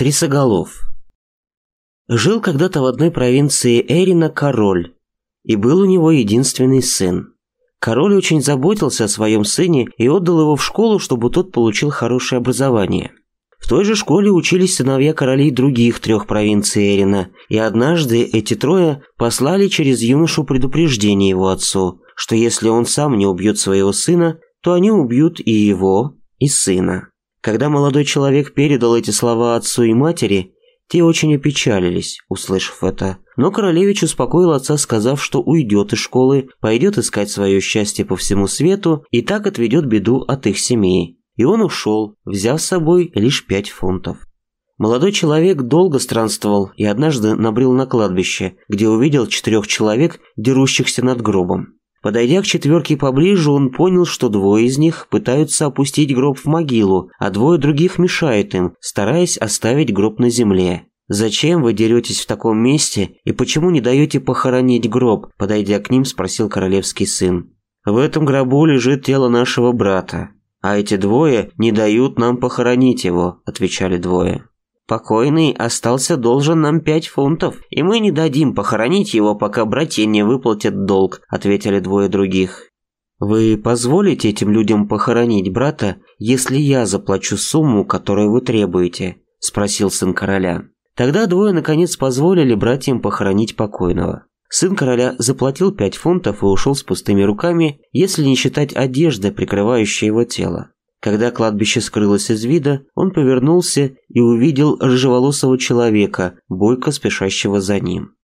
Трисоголов. Жил когда-то в одной провинции Эрина король, и был у него единственный сын. Король очень заботился о своем сыне и отдал его в школу, чтобы тот получил хорошее образование. В той же школе учились сыновья королей других трех провинций Эрина, и однажды эти трое послали через юношу предупреждение его отцу, что если он сам не убьет своего сына, то они убьют и его, и сына. Когда молодой человек передал эти слова отцу и матери, те очень опечалились, услышав это. Но королевич успокоил отца, сказав, что уйдет из школы, пойдет искать свое счастье по всему свету и так отведет беду от их семьи. И он ушел, взяв с собой лишь пять фунтов. Молодой человек долго странствовал и однажды набрел на кладбище, где увидел четырех человек, дерущихся над гробом. Подойдя к четверке поближе, он понял, что двое из них пытаются опустить гроб в могилу, а двое других мешают им, стараясь оставить гроб на земле. «Зачем вы деретесь в таком месте и почему не даете похоронить гроб?» – подойдя к ним, спросил королевский сын. «В этом гробу лежит тело нашего брата, а эти двое не дают нам похоронить его», – отвечали двое. Покойный остался должен нам пять фунтов, и мы не дадим похоронить его, пока братья не выплатят долг», – ответили двое других. «Вы позволите этим людям похоронить брата, если я заплачу сумму, которую вы требуете?» – спросил сын короля. Тогда двое наконец позволили братьям похоронить покойного. Сын короля заплатил пять фунтов и ушел с пустыми руками, если не считать одежды, прикрывающей его тело. Когда кладбище скрылось из вида, он повернулся и увидел рыжеволосого человека, бойко спешащего за ним.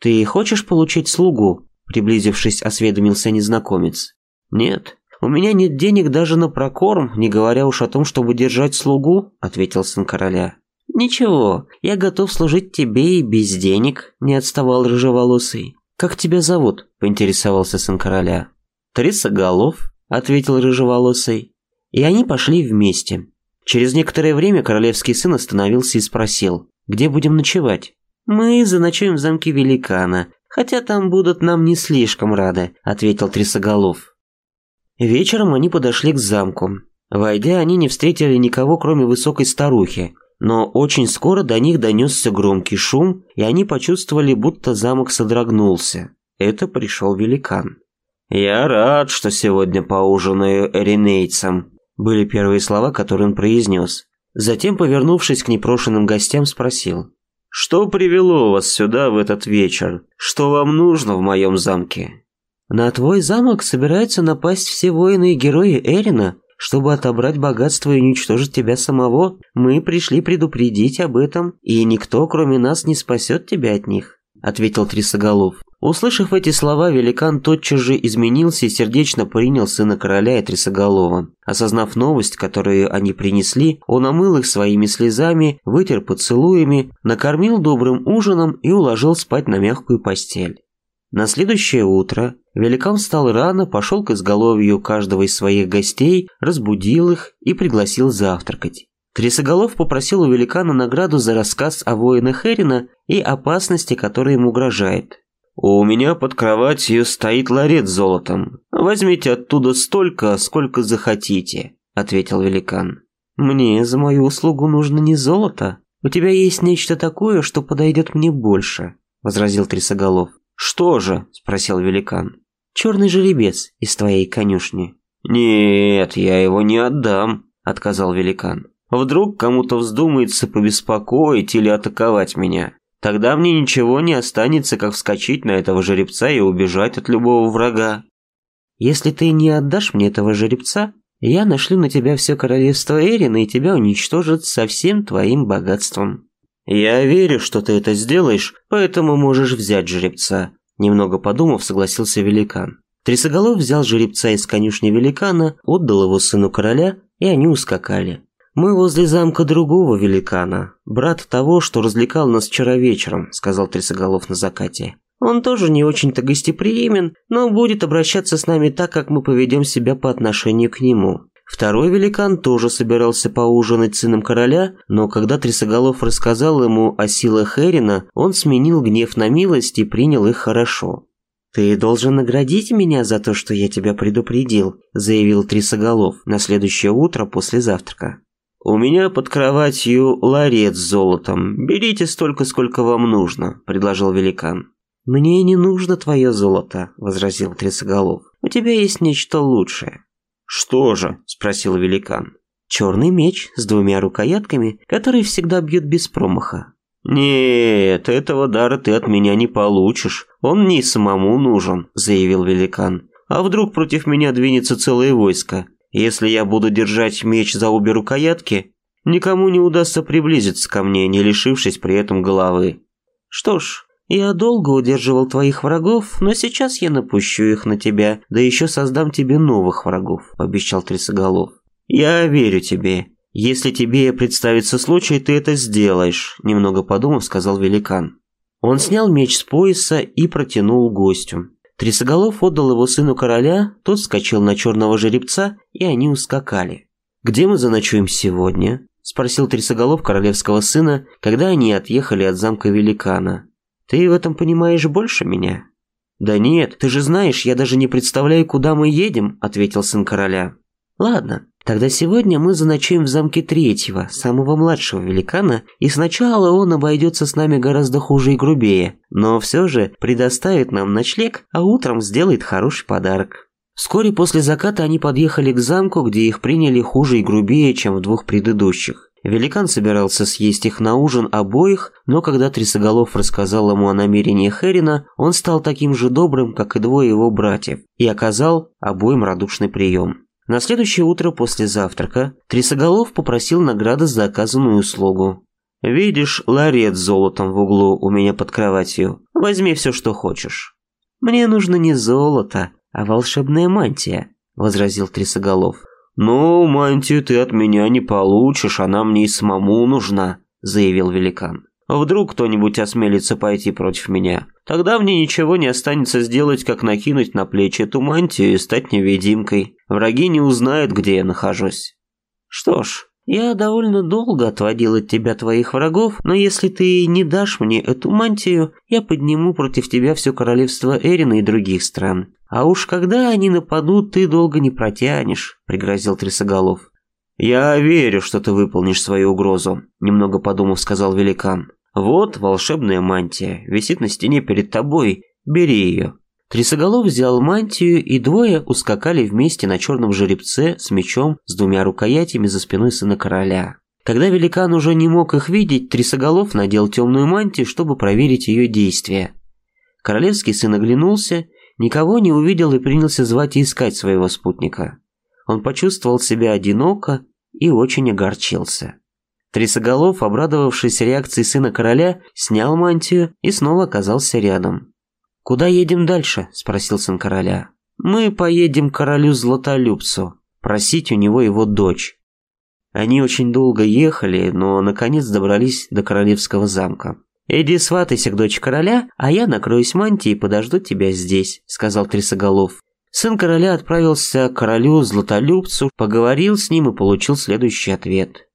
«Ты хочешь получить слугу?» – приблизившись, осведомился незнакомец. «Нет, у меня нет денег даже на прокорм, не говоря уж о том, чтобы держать слугу», – ответил сын короля. «Ничего, я готов служить тебе и без денег», – не отставал рыжеволосый. «Как тебя зовут?» – поинтересовался сын короля. «Трисоголов», – ответил рыжеволосый. И они пошли вместе. Через некоторое время королевский сын остановился и спросил, где будем ночевать? Мы заночуем в замке Великана, хотя там будут нам не слишком рады, ответил Трисоголов. Вечером они подошли к замку. Войдя, они не встретили никого, кроме высокой старухи, но очень скоро до них донесся громкий шум, и они почувствовали, будто замок содрогнулся. Это пришел великан. «Я рад, что сегодня поужинаю эринейцем», были первые слова, которые он произнес. Затем, повернувшись к непрошенным гостям, спросил. «Что привело вас сюда в этот вечер? Что вам нужно в моем замке?» «На твой замок собираются напасть все воины и герои Эрина, чтобы отобрать богатство и уничтожить тебя самого. Мы пришли предупредить об этом, и никто, кроме нас, не спасет тебя от них». – ответил Трисоголов. Услышав эти слова, великан тотчас же изменился и сердечно принял сына короля и Трисоголова. Осознав новость, которую они принесли, он омыл их своими слезами, вытер поцелуями, накормил добрым ужином и уложил спать на мягкую постель. На следующее утро великан встал рано, пошел к изголовью каждого из своих гостей, разбудил их и пригласил завтракать. Трисоголов попросил у великана награду за рассказ о воинах Эрина и опасности, которая ему угрожает. «У меня под кроватью стоит ларец с золотом. Возьмите оттуда столько, сколько захотите», — ответил великан. «Мне за мою услугу нужно не золото. У тебя есть нечто такое, что подойдет мне больше», — возразил Трисоголов. «Что же?» – спросил великан. «Черный жеребец из твоей конюшни». «Нет, я его не отдам», – отказал великан. А вдруг кому-то вздумается побеспокоить или атаковать меня. Тогда мне ничего не останется, как вскочить на этого жеребца и убежать от любого врага. Если ты не отдашь мне этого жеребца, я нашлю на тебя все королевство Эрина и тебя уничтожат со всем твоим богатством. Я верю, что ты это сделаешь, поэтому можешь взять жеребца. Немного подумав, согласился великан. Трисоголов взял жеребца из конюшни великана, отдал его сыну короля, и они ускакали. Мы возле замка другого великана, брат того, что развлекал нас вчера вечером, сказал Трясоголов на закате. Он тоже не очень-то гостеприимен, но будет обращаться с нами так, как мы поведем себя по отношению к нему. Второй великан тоже собирался поужинать сыном короля, но когда Трясоголов рассказал ему о силах Эрина, он сменил гнев на милость и принял их хорошо. «Ты должен наградить меня за то, что я тебя предупредил», – заявил Трясоголов на следующее утро после завтрака. «У меня под кроватью ларец с золотом. Берите столько, сколько вам нужно», – предложил великан. «Мне не нужно твое золото», – возразил трисоголов. «У тебя есть нечто лучшее». «Что же?» – спросил великан. «Черный меч с двумя рукоятками, который всегда бьет без промаха». «Нет, этого дара ты от меня не получишь. Он мне и самому нужен», – заявил великан. «А вдруг против меня двинется целое войско? Если я буду держать меч за обе рукоятки, никому не удастся приблизиться ко мне, не лишившись при этом головы. Что ж, я долго удерживал твоих врагов, но сейчас я напущу их на тебя, да еще создам тебе новых врагов, обещал Трясоголов. Я верю тебе. Если тебе представится случай, ты это сделаешь, немного подумав, сказал великан. Он снял меч с пояса и протянул гостю. Трисоголов отдал его сыну короля, тот скачал на черного жеребца, и они ускакали. «Где мы заночуем сегодня?» – спросил Трисоголов королевского сына, когда они отъехали от замка великана. «Ты в этом понимаешь больше меня?» «Да нет, ты же знаешь, я даже не представляю, куда мы едем», – ответил сын короля. «Ладно, Тогда сегодня мы заночуем в замке третьего, самого младшего великана, и сначала он обойдется с нами гораздо хуже и грубее, но все же предоставит нам ночлег, а утром сделает хороший подарок. Вскоре после заката они подъехали к замку, где их приняли хуже и грубее, чем в двух предыдущих. Великан собирался съесть их на ужин обоих, но когда Трисоголов рассказал ему о намерении Херина, он стал таким же добрым, как и двое его братьев, и оказал обоим радушный прием. На следующее утро после завтрака Трисоголов попросил награды за оказанную услугу. «Видишь ларец с золотом в углу у меня под кроватью. Возьми все, что хочешь». «Мне нужно не золото, а волшебная мантия», – возразил Трисоголов. «Ну, мантию ты от меня не получишь, она мне и самому нужна», – заявил великан. Вдруг кто-нибудь осмелится пойти против меня. Тогда мне ничего не останется сделать, как накинуть на плечи эту мантию и стать невидимкой. Враги не узнают, где я нахожусь. Что ж, я довольно долго отводил от тебя твоих врагов, но если ты не дашь мне эту мантию, я подниму против тебя все королевство Эрина и других стран. А уж когда они нападут, ты долго не протянешь, пригрозил Трисоголов. «Я верю, что ты выполнишь свою угрозу», – немного подумав, сказал великан. Вот волшебная мантия, висит на стене перед тобой, бери ее. Трисоголов взял мантию, и двое ускакали вместе на черном жеребце с мечом с двумя рукоятями за спиной сына короля. Когда великан уже не мог их видеть, Трисоголов надел темную мантию, чтобы проверить ее действие. Королевский сын оглянулся, никого не увидел и принялся звать и искать своего спутника. Он почувствовал себя одиноко и очень огорчился. Трисоголов, обрадовавшись реакции сына короля, снял мантию и снова оказался рядом. «Куда едем дальше?» – спросил сын короля. «Мы поедем к королю Златолюбцу, просить у него его дочь». Они очень долго ехали, но наконец добрались до королевского замка. «Иди сватайся к дочь короля, а я накроюсь мантией и подожду тебя здесь», – сказал Трисоголов. Сын короля отправился к королю Златолюбцу, поговорил с ним и получил следующий ответ –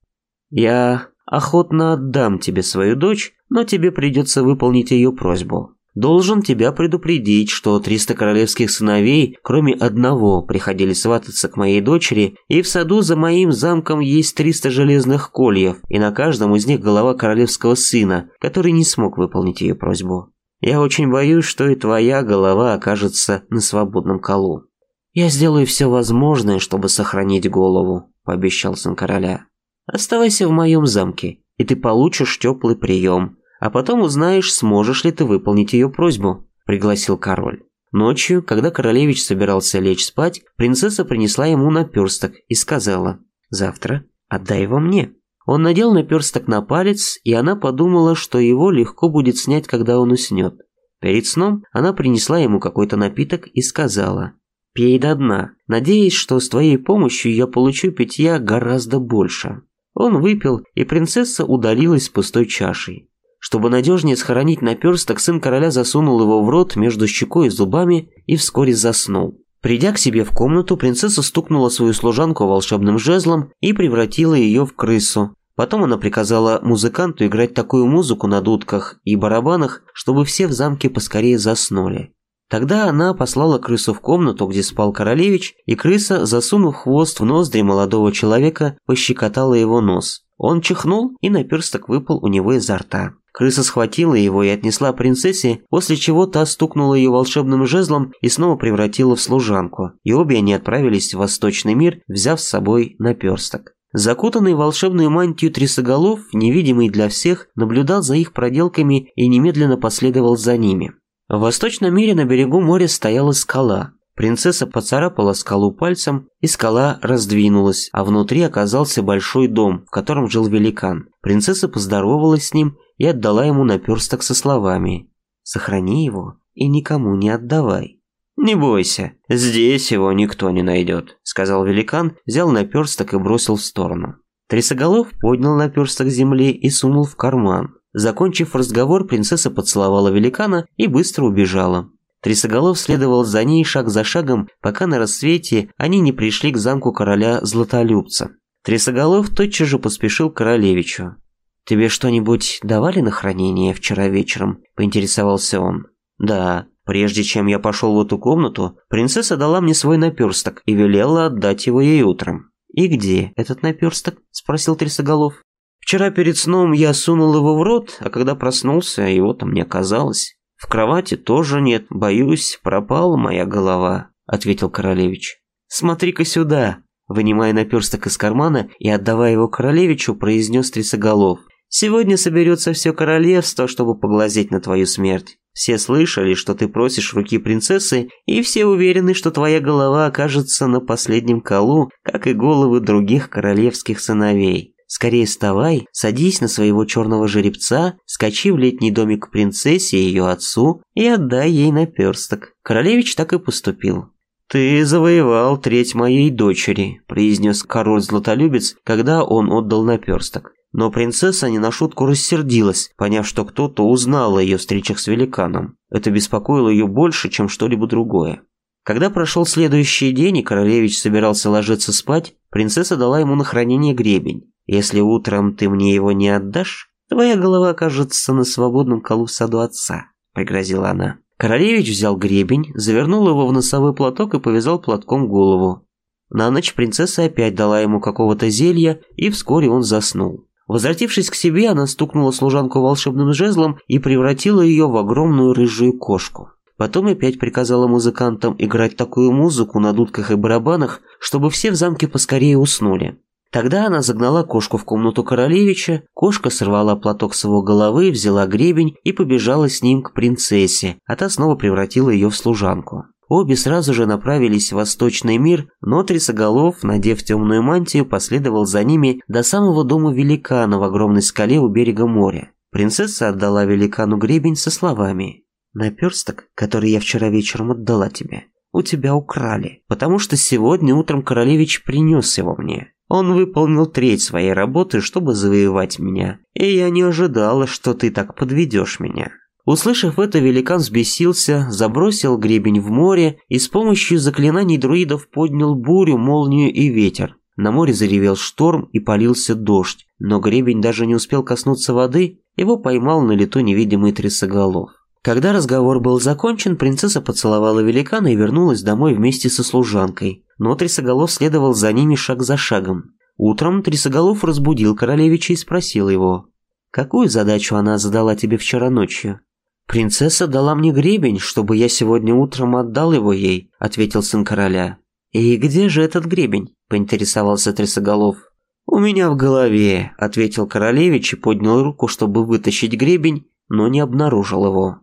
я охотно отдам тебе свою дочь, но тебе придется выполнить ее просьбу. Должен тебя предупредить, что 300 королевских сыновей, кроме одного, приходили свататься к моей дочери, и в саду за моим замком есть 300 железных кольев, и на каждом из них голова королевского сына, который не смог выполнить ее просьбу. Я очень боюсь, что и твоя голова окажется на свободном колу. Я сделаю все возможное, чтобы сохранить голову, пообещал сын короля. Оставайся в моем замке, и ты получишь теплый прием. А потом узнаешь, сможешь ли ты выполнить ее просьбу», – пригласил король. Ночью, когда королевич собирался лечь спать, принцесса принесла ему наперсток и сказала «Завтра отдай его мне». Он надел наперсток на палец, и она подумала, что его легко будет снять, когда он уснёт. Перед сном она принесла ему какой-то напиток и сказала «Пей до дна, надеясь, что с твоей помощью я получу питья гораздо больше». Он выпил, и принцесса удалилась с пустой чашей. Чтобы надежнее схоронить наперсток, сын короля засунул его в рот между щекой и зубами и вскоре заснул. Придя к себе в комнату, принцесса стукнула свою служанку волшебным жезлом и превратила ее в крысу. Потом она приказала музыканту играть такую музыку на дудках и барабанах, чтобы все в замке поскорее заснули. Тогда она послала крысу в комнату, где спал королевич, и крыса, засунув хвост в ноздри молодого человека, пощекотала его нос. Он чихнул, и наперсток выпал у него изо рта. Крыса схватила его и отнесла принцессе, после чего та стукнула ее волшебным жезлом и снова превратила в служанку, и обе они отправились в Восточный мир, взяв с собой наперсток. Закутанный волшебную мантию Трисоголов, невидимый для всех, наблюдал за их проделками и немедленно последовал за ними. В восточном мире на берегу моря стояла скала. Принцесса поцарапала скалу пальцем, и скала раздвинулась, а внутри оказался большой дом, в котором жил великан. Принцесса поздоровалась с ним и отдала ему наперсток со словами «Сохрани его и никому не отдавай». «Не бойся, здесь его никто не найдет», — сказал великан, взял наперсток и бросил в сторону. Трясоголов поднял наперсток земли и сунул в карман. Закончив разговор, принцесса поцеловала великана и быстро убежала. Трисоголов следовал за ней шаг за шагом, пока на рассвете они не пришли к замку короля Златолюбца. Трисоголов тотчас же поспешил к королевичу. «Тебе что-нибудь давали на хранение вчера вечером?» – поинтересовался он. «Да. Прежде чем я пошел в эту комнату, принцесса дала мне свой наперсток и велела отдать его ей утром». «И где этот наперсток?» – спросил Трисоголов. Вчера перед сном я сунул его в рот, а когда проснулся, его там не оказалось. В кровати тоже нет, боюсь, пропала моя голова, ответил королевич. Смотри-ка сюда, вынимая наперсток из кармана и отдавая его королевичу, произнес трясоголов. Сегодня соберется все королевство, чтобы поглазеть на твою смерть. Все слышали, что ты просишь руки принцессы, и все уверены, что твоя голова окажется на последнем колу, как и головы других королевских сыновей. Скорее вставай, садись на своего черного жеребца, скачи в летний домик к принцессе и ее отцу и отдай ей наперсток. Королевич так и поступил. «Ты завоевал треть моей дочери», – произнес король-златолюбец, когда он отдал наперсток. Но принцесса не на шутку рассердилась, поняв, что кто-то узнал о ее встречах с великаном. Это беспокоило ее больше, чем что-либо другое. Когда прошел следующий день и королевич собирался ложиться спать, принцесса дала ему на хранение гребень. Если утром ты мне его не отдашь, твоя голова окажется на свободном колу в саду отца», — пригрозила она. Королевич взял гребень, завернул его в носовой платок и повязал платком голову. На ночь принцесса опять дала ему какого-то зелья, и вскоре он заснул. Возвратившись к себе, она стукнула служанку волшебным жезлом и превратила ее в огромную рыжую кошку. Потом опять приказала музыкантам играть такую музыку на дудках и барабанах, чтобы все в замке поскорее уснули. Тогда она загнала кошку в комнату королевича, кошка сорвала платок с его головы, взяла гребень и побежала с ним к принцессе, а та снова превратила ее в служанку. Обе сразу же направились в восточный мир, но Трисоголов, надев темную мантию, последовал за ними до самого дома великана в огромной скале у берега моря. Принцесса отдала великану гребень со словами «Наперсток, который я вчера вечером отдала тебе, у тебя украли, потому что сегодня утром королевич принес его мне. Он выполнил треть своей работы, чтобы завоевать меня, и я не ожидала, что ты так подведешь меня». Услышав это, великан взбесился, забросил гребень в море и с помощью заклинаний друидов поднял бурю, молнию и ветер. На море заревел шторм и полился дождь, но гребень даже не успел коснуться воды, его поймал на лету невидимый трясоголов. Когда разговор был закончен, принцесса поцеловала великана и вернулась домой вместе со служанкой. Но Трисоголов следовал за ними шаг за шагом. Утром Трисоголов разбудил королевича и спросил его. «Какую задачу она задала тебе вчера ночью?» «Принцесса дала мне гребень, чтобы я сегодня утром отдал его ей», – ответил сын короля. «И где же этот гребень?» – поинтересовался Трисоголов. «У меня в голове», – ответил королевич и поднял руку, чтобы вытащить гребень, но не обнаружил его.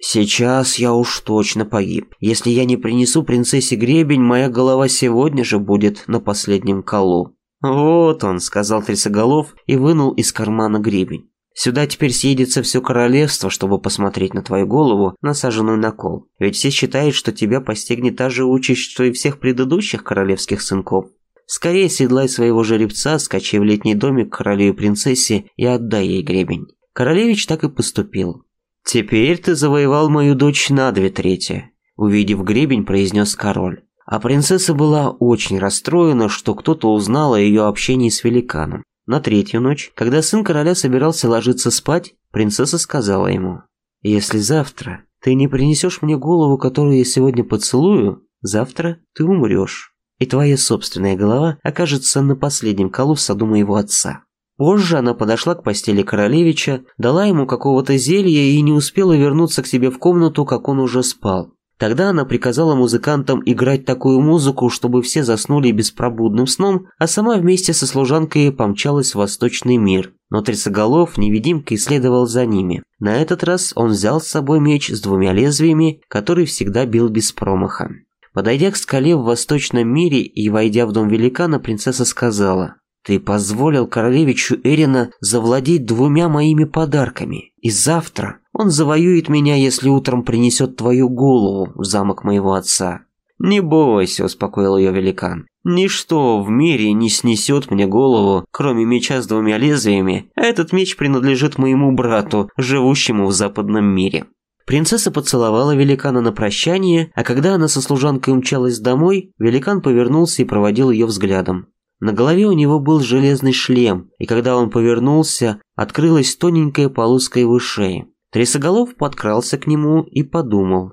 Сейчас я уж точно погиб. Если я не принесу принцессе гребень, моя голова сегодня же будет на последнем колу. Вот он, сказал Трясоголов и вынул из кармана гребень. Сюда теперь съедется все королевство, чтобы посмотреть на твою голову, насаженную на кол. Ведь все считают, что тебя постигнет та же участь, что и всех предыдущих королевских сынков. Скорее седлай своего жеребца, скачи в летний домик королю и принцессе и отдай ей гребень. Королевич так и поступил. «Теперь ты завоевал мою дочь на две трети», – увидев гребень, произнес король. А принцесса была очень расстроена, что кто-то узнал о ее общении с великаном. На третью ночь, когда сын короля собирался ложиться спать, принцесса сказала ему, «Если завтра ты не принесешь мне голову, которую я сегодня поцелую, завтра ты умрешь, и твоя собственная голова окажется на последнем колу в саду моего отца». Позже она подошла к постели королевича, дала ему какого-то зелья и не успела вернуться к себе в комнату, как он уже спал. Тогда она приказала музыкантам играть такую музыку, чтобы все заснули беспробудным сном, а сама вместе со служанкой помчалась в восточный мир. Но Трясоголов невидимка следовал за ними. На этот раз он взял с собой меч с двумя лезвиями, который всегда бил без промаха. Подойдя к скале в восточном мире и войдя в дом великана, принцесса сказала ты позволил королевичу Эрина завладеть двумя моими подарками, и завтра он завоюет меня, если утром принесет твою голову в замок моего отца. «Не бойся», — успокоил ее великан. «Ничто в мире не снесет мне голову, кроме меча с двумя лезвиями, а этот меч принадлежит моему брату, живущему в западном мире». Принцесса поцеловала великана на прощание, а когда она со служанкой умчалась домой, великан повернулся и проводил ее взглядом. На голове у него был железный шлем, и когда он повернулся, открылась тоненькая полоска его шеи. Трясоголов подкрался к нему и подумал.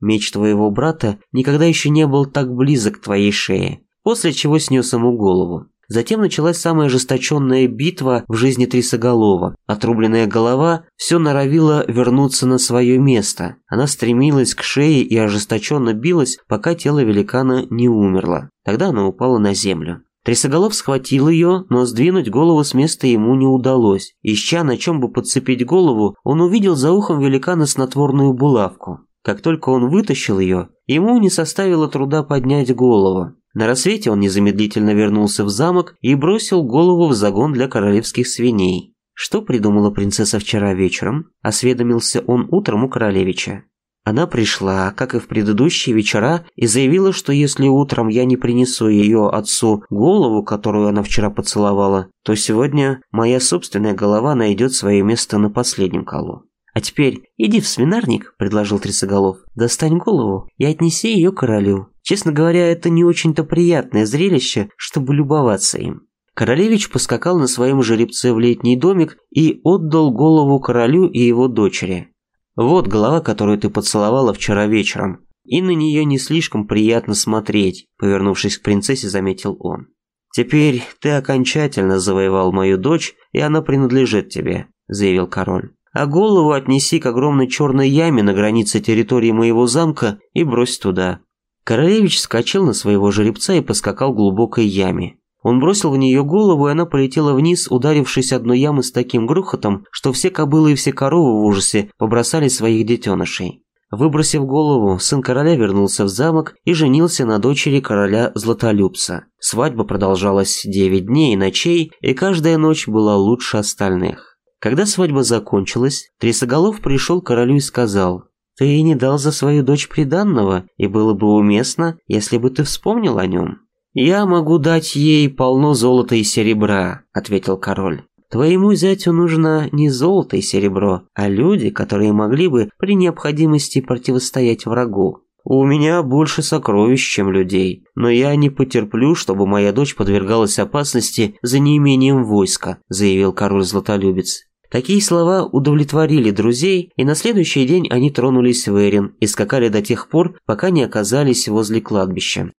«Меч твоего брата никогда еще не был так близок к твоей шее», после чего снес ему голову. Затем началась самая ожесточенная битва в жизни Трисоголова. Отрубленная голова все норовила вернуться на свое место. Она стремилась к шее и ожесточенно билась, пока тело великана не умерло. Тогда она упала на землю. Трясоголов схватил ее, но сдвинуть голову с места ему не удалось. Ища, на чем бы подцепить голову, он увидел за ухом великана снотворную булавку. Как только он вытащил ее, ему не составило труда поднять голову. На рассвете он незамедлительно вернулся в замок и бросил голову в загон для королевских свиней. «Что придумала принцесса вчера вечером?» – осведомился он утром у королевича. Она пришла, как и в предыдущие вечера, и заявила, что если утром я не принесу ее отцу голову, которую она вчера поцеловала, то сегодня моя собственная голова найдет свое место на последнем колу. «А теперь иди в свинарник», – предложил Трясоголов. «Достань голову и отнеси ее королю. Честно говоря, это не очень-то приятное зрелище, чтобы любоваться им». Королевич поскакал на своем жеребце в летний домик и отдал голову королю и его дочери – вот голова, которую ты поцеловала вчера вечером, и на нее не слишком приятно смотреть», – повернувшись к принцессе, заметил он. «Теперь ты окончательно завоевал мою дочь, и она принадлежит тебе», – заявил король. «А голову отнеси к огромной черной яме на границе территории моего замка и брось туда». Королевич вскочил на своего жеребца и поскакал к глубокой яме. Он бросил в нее голову, и она полетела вниз, ударившись одной ямы с таким грохотом, что все кобылы и все коровы в ужасе побросали своих детенышей. Выбросив голову, сын короля вернулся в замок и женился на дочери короля Златолюбца. Свадьба продолжалась 9 дней и ночей, и каждая ночь была лучше остальных. Когда свадьба закончилась, Трисоголов пришел к королю и сказал, «Ты не дал за свою дочь приданного, и было бы уместно, если бы ты вспомнил о нем». «Я могу дать ей полно золота и серебра», — ответил король. «Твоему зятю нужно не золото и серебро, а люди, которые могли бы при необходимости противостоять врагу. У меня больше сокровищ, чем людей, но я не потерплю, чтобы моя дочь подвергалась опасности за неимением войска», – заявил король-златолюбец. Такие слова удовлетворили друзей, и на следующий день они тронулись в Эрин и скакали до тех пор, пока не оказались возле кладбища.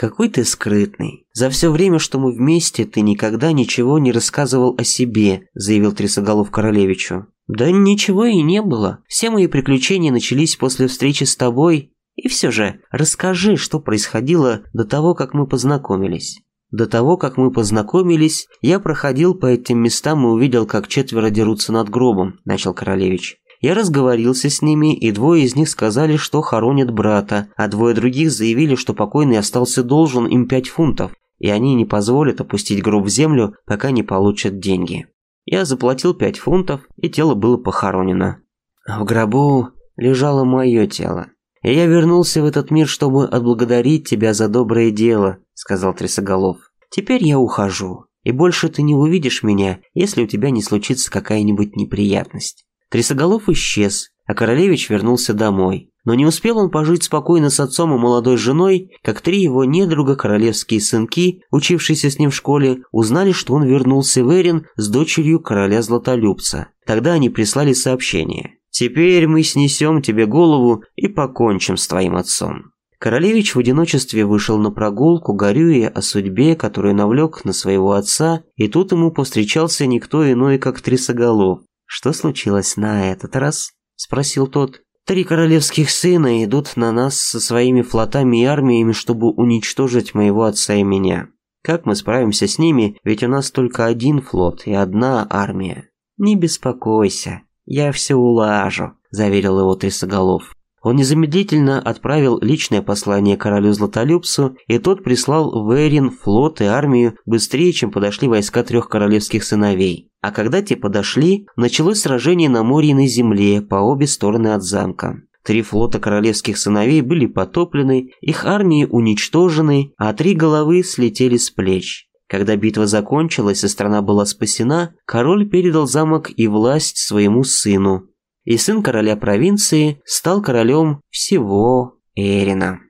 Какой ты скрытный. За все время, что мы вместе, ты никогда ничего не рассказывал о себе, заявил Трясоголов Королевичу. Да ничего и не было. Все мои приключения начались после встречи с тобой. И все же, расскажи, что происходило до того, как мы познакомились. До того, как мы познакомились, я проходил по этим местам и увидел, как четверо дерутся над гробом, начал Королевич. Я разговорился с ними, и двое из них сказали, что хоронят брата, а двое других заявили, что покойный остался должен им пять фунтов, и они не позволят опустить гроб в землю, пока не получат деньги. Я заплатил пять фунтов, и тело было похоронено. В гробу лежало мое тело. И я вернулся в этот мир, чтобы отблагодарить тебя за доброе дело», — сказал Трясоголов. «Теперь я ухожу, и больше ты не увидишь меня, если у тебя не случится какая-нибудь неприятность». Трисоголов исчез, а королевич вернулся домой. Но не успел он пожить спокойно с отцом и молодой женой, как три его недруга, королевские сынки, учившиеся с ним в школе, узнали, что он вернулся в Эрин с дочерью короля Златолюбца. Тогда они прислали сообщение. «Теперь мы снесем тебе голову и покончим с твоим отцом». Королевич в одиночестве вышел на прогулку, горюя о судьбе, которую навлек на своего отца, и тут ему повстречался никто иной, как Трисоголов, что случилось на этот раз? Спросил тот. Три королевских сына идут на нас со своими флотами и армиями, чтобы уничтожить моего отца и меня. Как мы справимся с ними, ведь у нас только один флот и одна армия. Не беспокойся, я все улажу, заверил его Трясоголов. Он незамедлительно отправил личное послание королю Златолюбцу, и тот прислал в Эрин флот и армию быстрее, чем подошли войска трех королевских сыновей. А когда те подошли, началось сражение на море и на земле по обе стороны от замка. Три флота королевских сыновей были потоплены, их армии уничтожены, а три головы слетели с плеч. Когда битва закончилась и страна была спасена, король передал замок и власть своему сыну, и сын короля провинции стал королем всего Эрина.